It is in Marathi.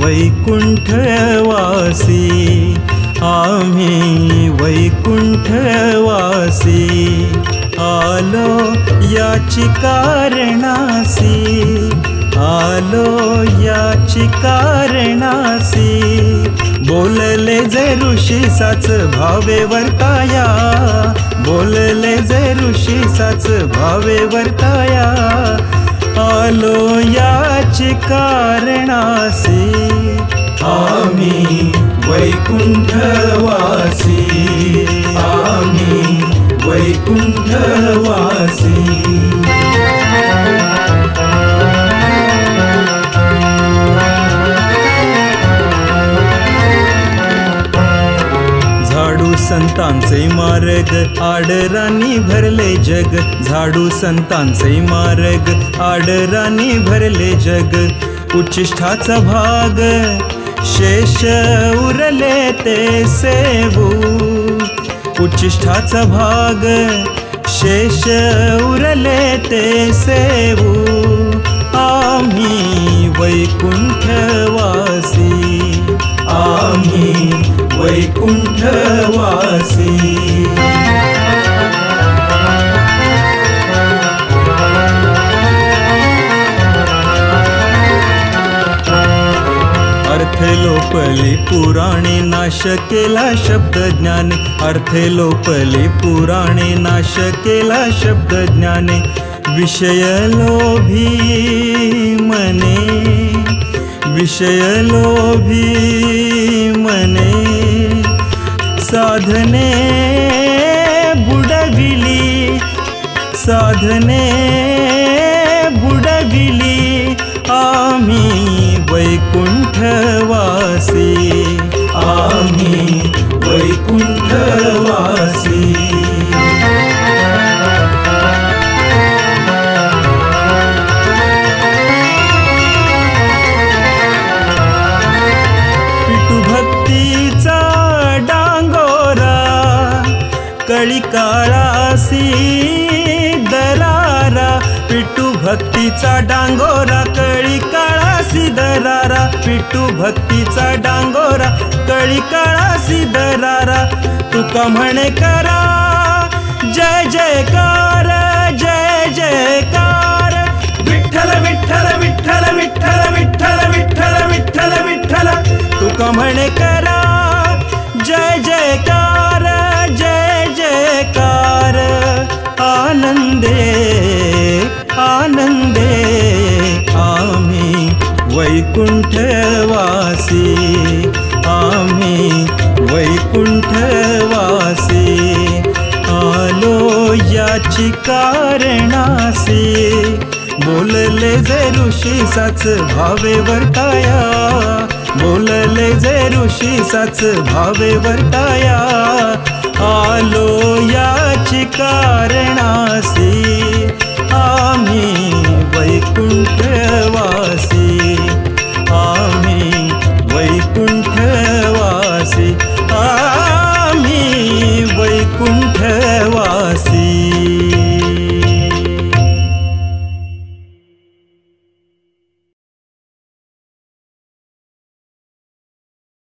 वैकुंठवासी आम्ही वैकुंठवासी. आलो याची कारणासी आलो याची कारणासी. बोलले जे ऋषी साच भावे वर्ताया बोलले जे ऋषी साच भावे वर्ताया आलो याच कारणसे आमी वैकुण्ठवासी। आमी वैकुण्ठवासी। संतांचे मार्ग आडरांनी भरले जग. झाडू संतांचे मार्ग आडरांनी भरले जग. उच्चिष्ठाचा भाग शेष उरले ते सेवू. उच्चिष्ठाचा भाग शेष उरले ते सेवू. आम्ही वैकुंठवासी वैकुंठवासी अर्थे लोपली पुराणे नाश केला शब्द ज्ञाने अर्थे लोपली पुराणे नाश केला शब्द ज्ञाने विषय लोभी मने. विषय लोभी साधने बुडविली साधने बुडविली आम्ही वैकुंठवासी आम्ही वैकुंठवासी. पिटू कळी काळासी दरारा पिटू भक्तीचा डांगोरा कळी काळासी दरारा पिटू भक्तीचा डांगोरा कळी काळासी दरारा तुका म्हणे करा जय जयकार जय जयकार. विठ्ठल विठ्ठल विठ्ठल विठ्ठल विठ्ठल विठ्ठल विठ्ठल विठ्ठल तुका म्हणे करा जय जयकार. आनंदे आनंदे आम्ही वैकुंठवासी आम्ही वैकुंठवासी. आलो याची कारणासी बोलले जे ऋषी साच भावे वर्ताया बोलले जे ऋषी साच भावे वर्ताया आलो आलोयाचिकारणी आ वैकुण्ठवासी अमि वैकुण्ठवासी